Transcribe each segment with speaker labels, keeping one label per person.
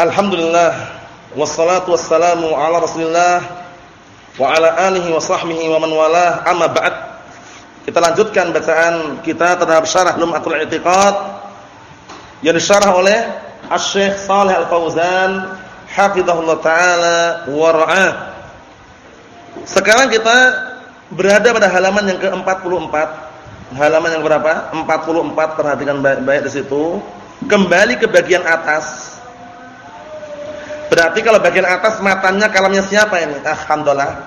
Speaker 1: Alhamdulillah wassalatu wassalamu ala Rasulillah wa ala alihi wa sahbihi wa man walah amma ba'd. Kita lanjutkan bacaan kita terhadap syarah Lum'atul I'tiqad yang disyarah oleh Asy-Syaikh Shalih Al-Fauzan hafizahullah taala wa ra'ah. Sekarang kita berada pada halaman yang ke-44. Halaman yang berapa? 44. Perhatikan baik-baik di situ. Kembali ke bagian atas Berarti kalau bagian atas matanya kalamnya siapa ini? Alhamdulillah.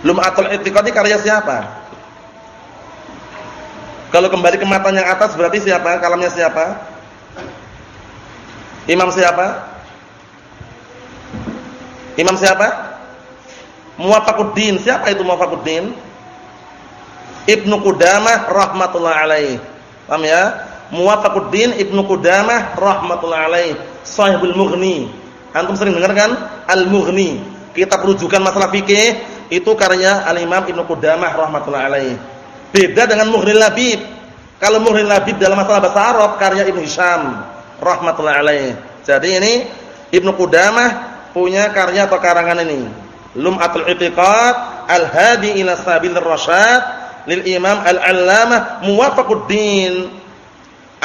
Speaker 1: Lum'atul I'tiqad ini karya siapa? Kalau kembali ke matanya atas berarti siapa? Kalamnya siapa? Imam siapa? Imam siapa? Muwafaquddin. Siapa itu Muwafaquddin? Ibnu Qudamah rahmatullah alaih. Paham ya? Muwafaquddin Ibnu Qudamah rahmatullah alaih Sahibul Mughni. Antum sering dengar kan? Al-Mughni. Kita rujukan masalah fikih itu karya Al-Imam Ibnu Qudamah rahimatullah alaih. Beda dengan Mughni Labib. Kalau Mughni Labib dalam masalah bahasa Arab karya Ibnu Hisham rahimatullah alaih. Jadi ini Ibnu Qudamah punya karya atau karangan ini. Lum'atul I'tiqad Al-Hadi ila Sabilir Rasyad lil Imam Al-Allamah Muwafaquddin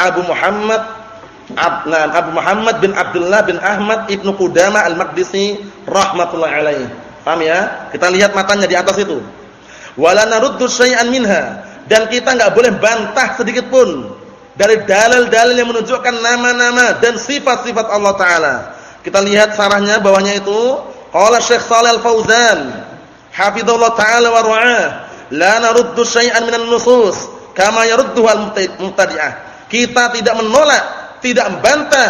Speaker 1: Abu Muhammad Abnan Abu Muhammad bin Abdullah bin Ahmad Ibnu Qudamah Al-Maqdisi rahimatullah alaih. Paham ya? Kita lihat matanya di atas itu. Wala naruddu syai'an minha dan kita enggak boleh bantah sedikit pun dari dalil-dalil yang menunjukkan nama-nama dan sifat-sifat Allah taala. Kita lihat sarahnya bawahnya itu qala Syekh Shalal Al-Fauzan hafizallahu taala wa ra'ah la naruddu syai'an minan nusus kama yaruddu al-mubtadi'ah. Kita tidak menolak tidak membantah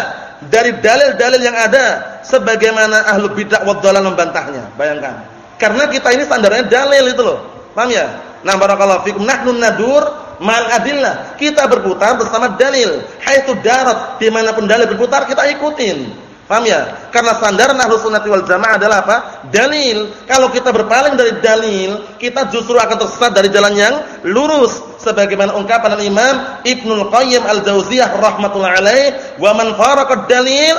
Speaker 1: dari dalil-dalil yang ada sebagaimana ahlu bid'ah dhalal membantahnya. Bayangkan. Karena kita ini standarnya dalil itu loh. Paham ya? Nah, barakallahu fikum nahnu nadur mal adillah. Kita berputar bersama dalil. Haitsu darat di mana pun dalil berputar kita ikutin. Paham ya? Karena standar Ahlus Sunnah wal Jamaah adalah apa? Dalil. Kalau kita berpaling dari dalil, kita justru akan tersesat dari jalan yang lurus. Sebagaimana ungkapan Imam Ibnul Qayyim Al-Jauziyah rahimatullah alaih, "Wa man faraqa dalil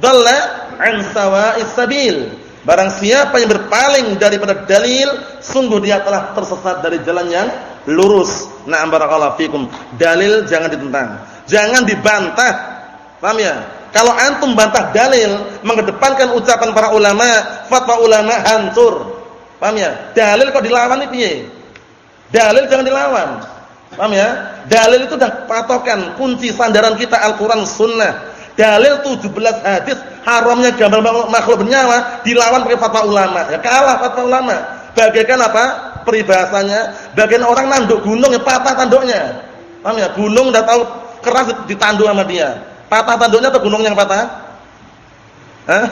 Speaker 1: dhalla 'an sawa'is sabil." Barang siapa yang berpaling daripada dalil, sungguh dia telah tersesat dari jalan yang lurus. Na'am barakallahu fikum. Dalil jangan ditentang, jangan dibantah. Paham ya? Kalau antum bantah dalil, mengedepankan ucapan para ulama, fatwa ulama hancur. Paham ya? Dalil kok dilawan itu piye? Dalil jangan dilawan. Paham ya? Dalil itu dah patokan kunci sandaran kita Al-Qur'an Sunnah. Dalil 17 hadis haramnya gambar makhluk bernyawa dilawan pakai fatwa ulama. Ya kalah fatwa ulama. Bagaikan apa? Peribahasanya, bagian orang nanduk gunung ya patah tanduknya. Paham ya? Gunung udah tahu keras ditanduk sama dia. Patah tanduknya atau gunungnya yang patah? Hah?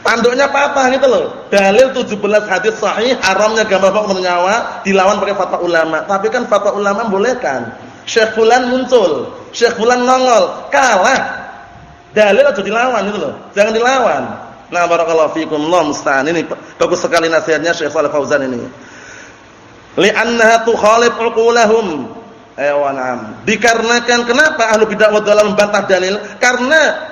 Speaker 1: Tanduknya patah gitu loh. Dalil 17 hadis sahih haramnya gambar fakir nyawa dilawan pakai fatwa ulama. Tapi kan fatwa ulama bolehkan. Syekh fulan muncul, Syekh fulan nongol, kalah. Dalil aja dilawan gitu loh. Jangan dilawan. Nah, barakallahu fikum. Allah. Ini bagus sekali nasihatnya Syekh Shalih Fauzan ini. Li'annaha tukhalif uqulahum Ewanam. Dikarenakan kenapa ahlu bidah wa dalal membantah dalil? Karena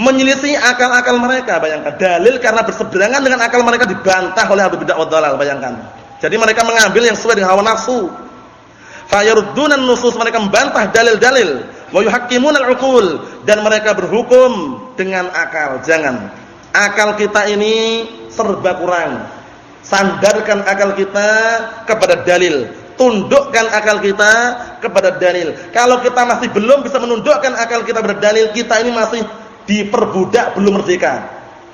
Speaker 1: menyelisih akal-akal mereka. Bayangkan dalil karena berseberangan dengan akal mereka dibantah oleh ahlu bidah wa dalal. Bayangkan. Jadi mereka mengambil yang sesuai dengan hawa nafsu. Fayaruddunan nusus mereka membantah dalil-dalil. Wa yuhaqqimunal uqul dan mereka berhukum dengan akal. Jangan. Akal kita ini serba kurang. Sandarkan akal kita kepada dalil tundukkan akal kita kepada dalil. Kalau kita masih belum bisa menundukkan akal kita kepada dalil, kita ini masih diperbudak belum merdeka.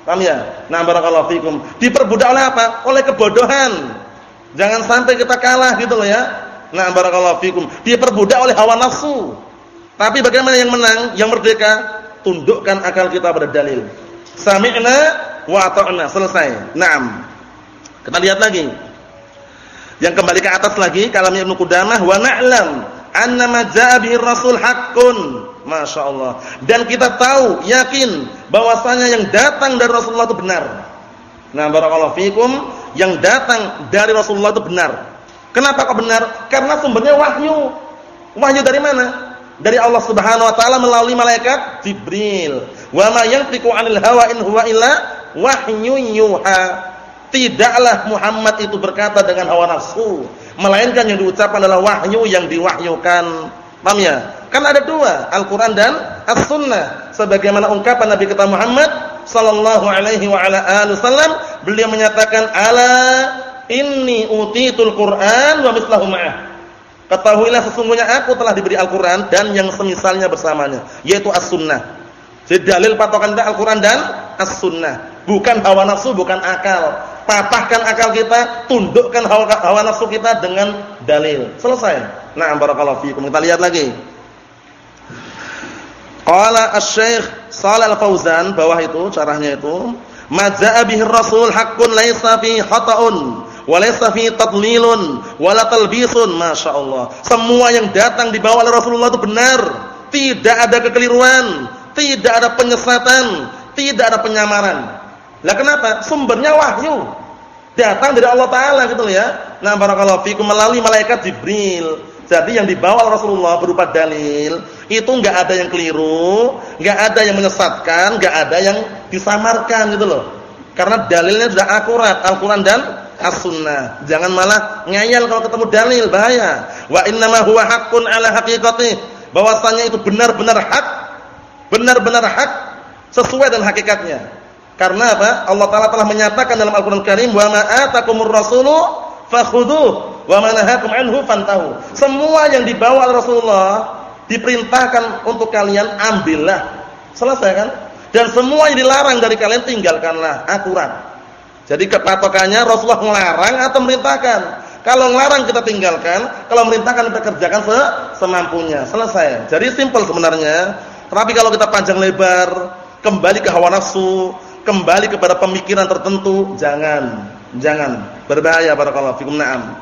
Speaker 1: Paham ya? Nah, barakallahu fikum. Diperbudak oleh apa? Oleh kebodohan. Jangan sampai kita kalah gitu loh ya. Nah, barakallahu fikum. Diperbudak oleh hawa nafsu. Tapi bagaimana yang menang, yang merdeka? Tundukkan akal kita pada dalil. Sami'na wa ata'na. Selesai. Naam. Kita lihat lagi. Yang kembali ke atas lagi kalamnya Ibnu Qudamah wa na'lam anna ma jaa bihi rasul haqqun. Masyaallah. Dan kita tahu, yakin bahwasanya yang datang dari Rasulullah itu benar. Nah, barakallahu fikum, yang datang dari Rasulullah itu benar. Kenapa kok benar? Karena sumbernya wahyu. Wahyu dari mana? dari Allah Subhanahu wa taala melalui malaikat Jibril. Wa ma yantiqu 'anil hawa in huwa illa wahyun yuha. Tidaklah Muhammad itu berkata dengan hawa nafsu, melainkan yang diucapkan adalah wahyu yang diwahyukan. Paham ya? Kan ada dua, Al-Qur'an dan As-Sunnah. Sebagaimana ungkapan Nabi kita Muhammad sallallahu alaihi wa ala alihi wasallam, beliau menyatakan ala inni utitul Qur'an wa mithlahu ma'ah. Ketahuilah sesungguhnya aku telah diberi Al-Quran dan yang semisalnya bersamanya, yaitu As-Sunnah. Jadi dalil patokan kita Al-Quran dan As-Sunnah. Bukan hawa nafsu, bukan akal. Patahkan akal kita, tundukkan hawa, hawa nafsu kita dengan dalil. Selesai. Nah, barakallahu fiikum. Kita lihat lagi. Qala Asy-Syaikh Shalal Al-Fauzan bawah itu caranya itu, "Maja'a bihi Rasul haqqun laisa fi khata'un." walaysa fi tadlilun wala talbisun masyaallah semua yang datang dibawa oleh Rasulullah itu benar tidak ada kekeliruan tidak ada penyesatan tidak ada penyamaran lah kenapa sumbernya wahyu datang dari Allah taala gitu ya nah barakallahu fikum melalui malaikat Jibril jadi yang dibawa Rasulullah berupa dalil itu enggak ada yang keliru, enggak ada yang menyesatkan, enggak ada yang disamarkan gitu loh. Karena dalilnya sudah akurat Al-Qur'an dan as-sunnah. Jangan malah ngayal kalau ketemu dalil, bahaya. Wa innama huwa haqqun ala haqiqatih. Bahwasanya itu benar-benar hak, benar-benar hak sesuai dengan hakikatnya. Karena apa? Allah taala telah menyatakan dalam Al-Qur'an Karim, "Wa ma atakumur rasulu fakhudhuh wa ma nahakum anhu fantahu." Semua yang dibawa oleh Rasulullah diperintahkan untuk kalian ambillah. Selesai kan? Dan semua yang dilarang dari kalian tinggalkanlah, akurat. Jadi kepatokannya Rasulullah melarang atau merintahkan. Kalau melarang kita tinggalkan, kalau merintahkan kita kerjakan se semampunya. Selesai. Jadi simpel sebenarnya. Tapi kalau kita panjang lebar, kembali ke hawa nafsu, kembali kepada pemikiran tertentu, jangan. Jangan. Berbahaya barakallahu fikum. Naam.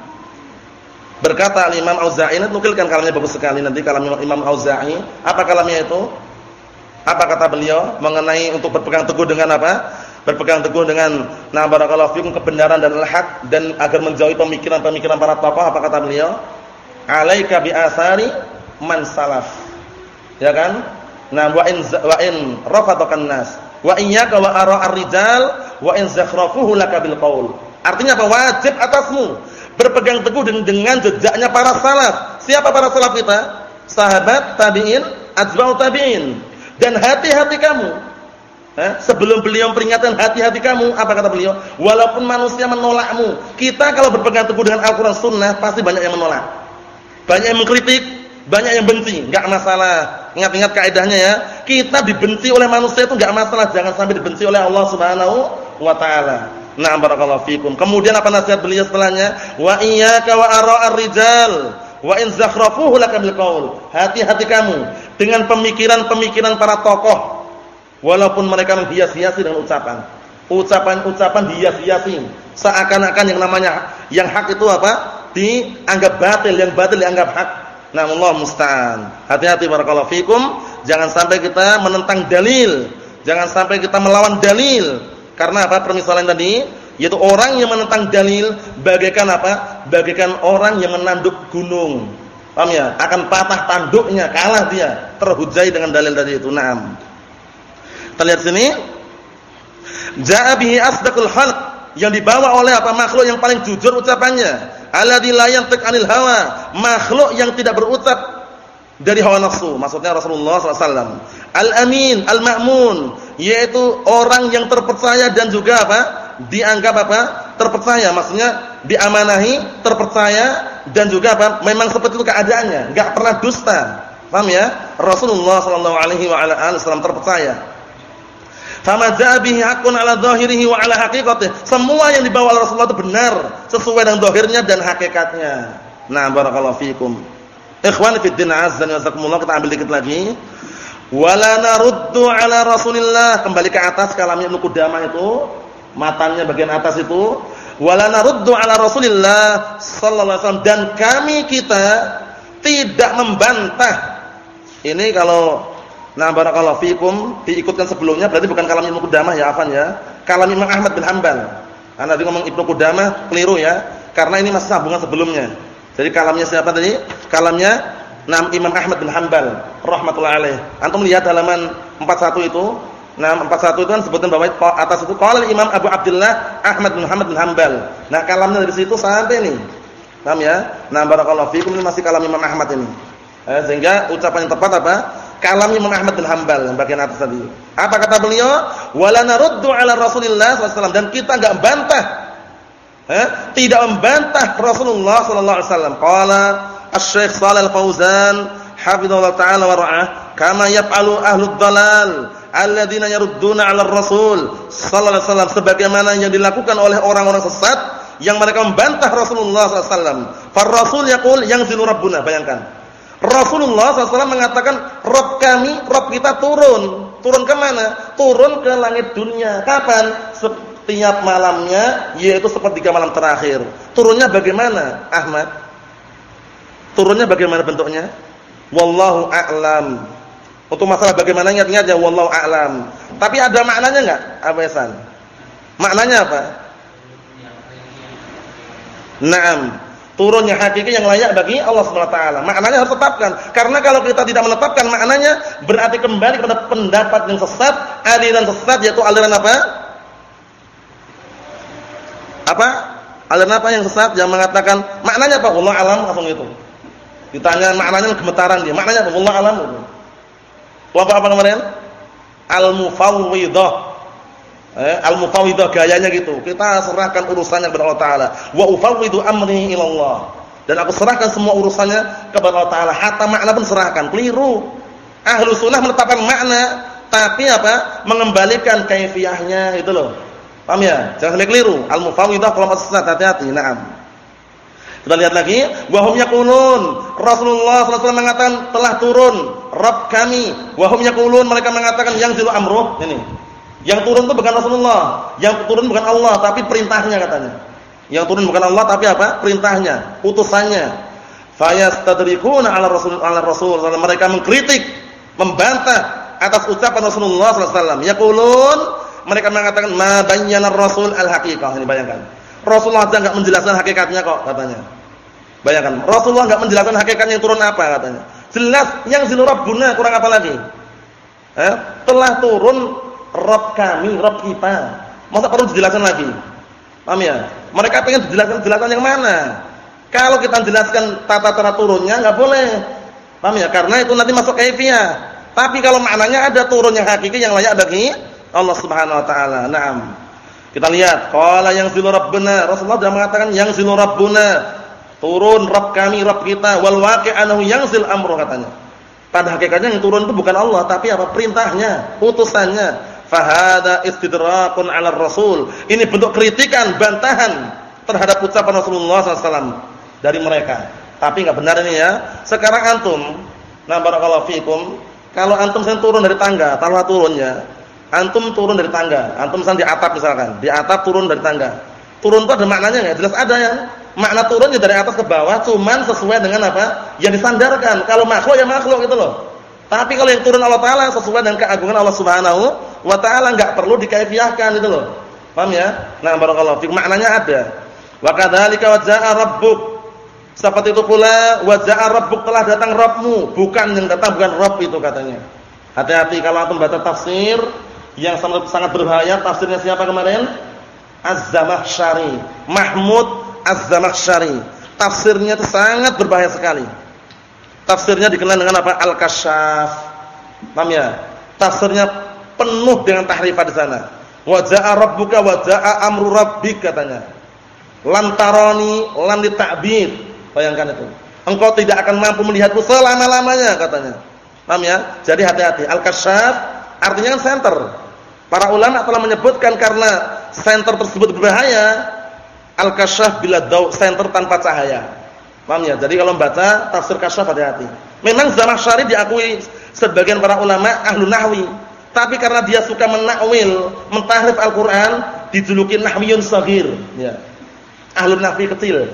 Speaker 1: Berkata Imam Auza'i nukilkan kalamnya bagus sekali nanti kalam Imam Auza'i. Apa kalamnya itu? Apa kata beliau mengenai untuk berpegang teguh dengan apa? berpegang teguh dengan na barakallahu fikum kebenaran dan al-haq dan agar menjauhi pemikiran-pemikiran para tokoh apa kata beliau? Alaika bi asari man salaf. Ya kan? Nah, wa in wa in rafatakan nas wa iyyaka wa ara ar-rijal wa in zakhrafuhu laka bil qaul. Artinya apa? Wajib atasmu berpegang teguh dengan jejaknya para salaf. Siapa para salaf kita? Sahabat, tabi'in, atba'ut tabi'in. Dan hati-hati kamu Eh, sebelum beliau peringatkan hati-hati kamu, apa kata beliau? Walaupun manusia menolakmu, kita kalau berpegang teguh dengan Al-Qur'an Sunnah pasti banyak yang menolak. Banyak yang mengkritik, banyak yang benci, enggak masalah. Ingat-ingat kaidahnya ya. Kita dibenci oleh manusia itu enggak masalah, jangan sampai dibenci oleh Allah Subhanahu wa taala. Na'am barakallahu fikum. Kemudian apa nasihat beliau setelahnya? Wa iyyaka wa ara'ar rijal wa in zakhrafuhu laka bil qaul. Hati-hati kamu dengan pemikiran-pemikiran para tokoh Walaupun mereka menghias-hiasi dengan ucapan. Ucapan-ucapan dihias-hiasi. Seakan-akan yang namanya yang hak itu apa? Dianggap batil, yang batil dianggap hak. Allah musta'an. Hati-hati barakallahu fikum, jangan sampai kita menentang dalil. Jangan sampai kita melawan dalil. Karena apa? Permisalan tadi, yaitu orang yang menentang dalil bagaikan apa? Bagaikan orang yang menanduk gunung. Paham ya? Akan patah tanduknya, kalah dia, terhujai dengan dalil tadi itu. Naam. Kita lihat sini. Ja'a bihi asdaqul khalq yang dibawa oleh apa makhluk yang paling jujur ucapannya. Alladzi la yantiq 'anil hawa, makhluk yang tidak berucap dari hawa nafsu. Maksudnya Rasulullah SAW. Al-amin, al-ma'mun, yaitu orang yang terpercaya dan juga apa? Dianggap apa? Terpercaya. Maksudnya diamanahi, terpercaya dan juga apa? Memang seperti itu keadaannya, enggak pernah dusta. Paham ya? Rasulullah sallallahu alaihi wasallam terpercaya. Fama jaa haqqun ala dhahirihi wa ala. Semua yang dibawa oleh Rasulullah itu benar sesuai dengan zahirnya dan hakikatnya. Nah, barakallahu fikum. Ikhwan fi din azza wa jazakumullah kita ambil dikit lagi. Wala naruddu ala Rasulillah. Kembali ke atas kalamnya Ibnu Qudamah itu, matanya bagian atas itu. Wala naruddu ala Rasulillah sallallahu alaihi wasallam dan kami kita tidak membantah. Ini kalau Nah, barakallahu fikum diikutkan sebelumnya berarti bukan kalam Ibnu Qudamah ya, afan ya. Kalam Imam Ahmad bin Hanbal. Anda tadi ngomong Ibnu Qudamah keliru ya, karena ini masih sambungan sebelumnya. Jadi kalamnya siapa tadi? Kalamnya Nah, Imam Ahmad bin Hanbal rahmatullah alaih. Antum lihat halaman 41 itu. Nah, 41 itu kan sebutan bawah atas itu qala Imam Abu Abdullah Ahmad bin Muhammad bin Hanbal. Nah, kalamnya dari situ sampai nih. Paham ya? Nah, barakallahu fikum ini masih kalam Imam Ahmad ini. Eh, sehingga ucapan yang tepat apa? Kalam Imam Ahmad bin Hanbal yang bagian atas tadi. Apa kata beliau? Wala naruddu ala Rasulillah sallallahu dan kita enggak bantah. Eh, tidak membantah Rasulullah sallallahu alaihi wasallam. Qala Asy-Syaikh Shalal Fauzan hafizallahu taala wa ra'ah kama yaf'alu ahlud dalal alladziina yarudduna 'ala ar-rasul sallallahu alaihi wasallam sebagaimana yang dilakukan oleh orang-orang sesat yang mereka membantah Rasulullah sallallahu alaihi wasallam. Far rasul yaqul yanzilu rabbuna bayangkan. Rasulullah SAW mengatakan Rob kami, Rob kita turun Turun ke mana? Turun ke langit dunia Kapan? Setiap malamnya Yaitu sepertiga malam terakhir Turunnya bagaimana Ahmad? Turunnya bagaimana bentuknya? Wallahu a'lam Untuk masalah bagaimana ingat-ingat Wallahu a'lam Tapi ada maknanya enggak? Apa Yasan? Maknanya apa? Naam turunnya hakiki yang layak bagi Allah taala. Maknanya harus tetapkan. Karena kalau kita tidak menetapkan maknanya berarti kembali kepada pendapat yang sesat, aliran sesat yaitu aliran apa? Apa? Aliran apa yang sesat yang mengatakan maknanya apa? Allah alam langsung itu. Ditanya maknanya gemetaran dia. Maknanya apa? Allah alam. Apa apa kemarin? Al-mufawwidah eh, al-mufawwidah gayanya gitu. Kita serahkan urusannya kepada Allah taala. Wa ufawwidu amri ila Allah. Dan aku serahkan semua urusannya kepada Allah taala. Hatta makna pun serahkan. Keliru. Ahlu sunnah menetapkan makna, tapi apa? Mengembalikan kaifiyahnya itu loh. Paham ya? Jangan sampai keliru. Al-mufawwidah kelompok sesat, hati-hati. Naam. Kita lihat lagi, wahum yaqulun. Rasulullah SAW mengatakan telah turun Rabb kami. Wahum yaqulun mereka mengatakan yang zilu amruh. Ini. Yang turun itu bukan Rasulullah, yang turun bukan Allah, tapi perintahnya katanya. Yang turun bukan Allah tapi apa? Perintahnya, utusannya. Fayastadrikuna 'ala Rasul 'ala Rasul mereka mengkritik, membantah atas ucapan Rasulullah sallallahu alaihi wasallam. Mereka mengatakan ma bayyana Rasul al-haqiqah. Ini bayangkan. Rasulullah saja enggak menjelaskan hakikatnya kok katanya. Bayangkan, Rasulullah enggak menjelaskan hakikatnya yang turun apa katanya. Jelas yang zil rabbuna kurang apa lagi? Eh, telah turun Rob kami, Rob kita. Masa perlu dijelaskan lagi? Paham ya? Mereka pengen dijelaskan jelasan yang mana? Kalau kita jelaskan tata cara turunnya nggak boleh. Paham ya? Karena itu nanti masuk kaifiyah. Tapi kalau maknanya ada turun yang hakiki yang layak bagi Allah Subhanahu wa taala. Naam. Kita lihat, qala yang zilu rabbuna. Rasulullah sudah mengatakan yang zilu rabbuna. Turun Rabb kami, Rabb kita. Wal waqi'anahu yang zil amru katanya. Pada hakikatnya yang turun itu bukan Allah, tapi apa? Perintahnya, utusannya fahada istidrakun 'ala rasul. Ini bentuk kritikan bantahan terhadap ucapan Rasulullah SAW dari mereka. Tapi enggak benar ini ya. Sekarang antum nah barakallahu fikum kalau antum sedang turun dari tangga taruhlah turunnya antum turun dari tangga. Antum sedang di atap misalkan di atap turun dari tangga. Turun itu ada maknanya enggak jelas ada ya. Makna turunnya dari atas ke bawah cuman sesuai dengan apa yang disandarkan. Kalau makhluk ya makhluk gitu loh. Tapi kalau yang turun Allah Taala sesuai dengan keagungan Allah Subhanahu wa taala enggak perlu dikaifiahkan itu loh. Paham ya? Nah, barakallahu fik maknanya ada. Wa kadzalika wa jaa rabbuk. Seperti itu pula wa jaa rabbuk telah datang Rabbmu, bukan yang datang bukan Rabb itu katanya. Hati-hati kalau antum baca tafsir yang sangat sangat berbahaya, tafsirnya siapa kemarin? Az-Zamakhsyari, Mahmud Az-Zamakhsyari. Tafsirnya itu sangat berbahaya sekali. Tafsirnya dikenal dengan apa? Al-Kasyaf. Paham ya? Tafsirnya penuh dengan tahrifat di sana. Wa jaa rabbuka wa jaa amru rabbik katanya. Lantaroni lan ditakbir. Bayangkan itu. Engkau tidak akan mampu melihatku selama-lamanya katanya. Paham ya? Jadi hati-hati. Al-Kasyaf artinya kan center. Para ulama telah menyebutkan karena center tersebut berbahaya. Al-Kasyaf bila daw center tanpa cahaya. Paham ya? Jadi kalau membaca tafsir kasyaf hati-hati. Memang Zamakhsyari diakui sebagian para ulama ahlu nahwi, tapi karena dia suka menakwil, mentahrif Al-Qur'an, dijuluki nahwiyun saghir, ya. Ahlu nahwi kecil.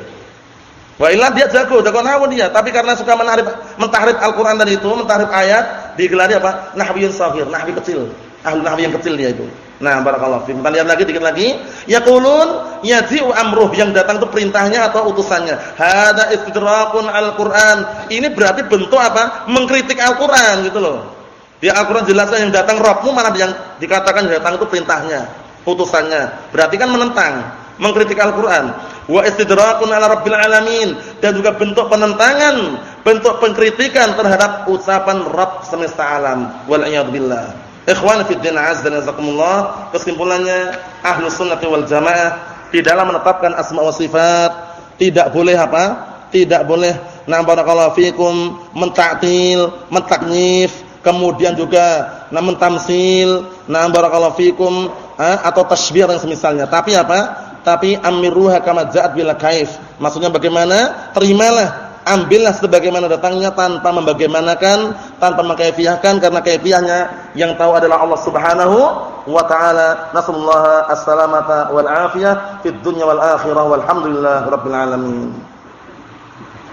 Speaker 1: Wa illa dia jago, jago nahwu dia, tapi karena suka menahrif mentahrif Al-Qur'an tadi itu, mentahrif ayat, digelari apa? Nahwiyun saghir, nahwi kecil. Ahlu nahwi yang kecil dia itu. Nah, barakallahu fiikum. Kita lihat lagi dikit lagi. Yaqulun yaji'u amruh yang datang itu perintahnya atau utusannya. Hada istidrakun al-Qur'an. Ini berarti bentuk apa? Mengkritik Al-Qur'an gitu loh. Di Al-Qur'an jelasnya yang datang Rabbmu mana yang dikatakan datang itu perintahnya, utusannya. Berarti kan menentang, mengkritik Al-Qur'an. Wa istidrakun ala rabbil alamin dan juga bentuk penentangan, bentuk pengkritikan terhadap ucapan Rabb semesta alam. Wal a'yadu billah. Ikhwan fi din azza wa jazakumullah, kesimpulannya ahlu sunnah wal jamaah di dalam menetapkan asma wa sifat tidak boleh apa? Tidak boleh na barakallahu fikum mentaktil, mentaknif, kemudian juga na mentamsil, na barakallahu fikum atau tasbih dan semisalnya. Tapi apa? Tapi amiruha kama ja'at bila kaif. Maksudnya bagaimana? Terimalah ambillah sebagaimana datangnya tanpa membagaimanakan, tanpa mengkaifiahkan karena kaifiahnya yang tahu adalah Allah Subhanahu wa taala. Nasallahu as-salamata wal afiyah fid dunya wal akhirah walhamdulillah rabbil alamin.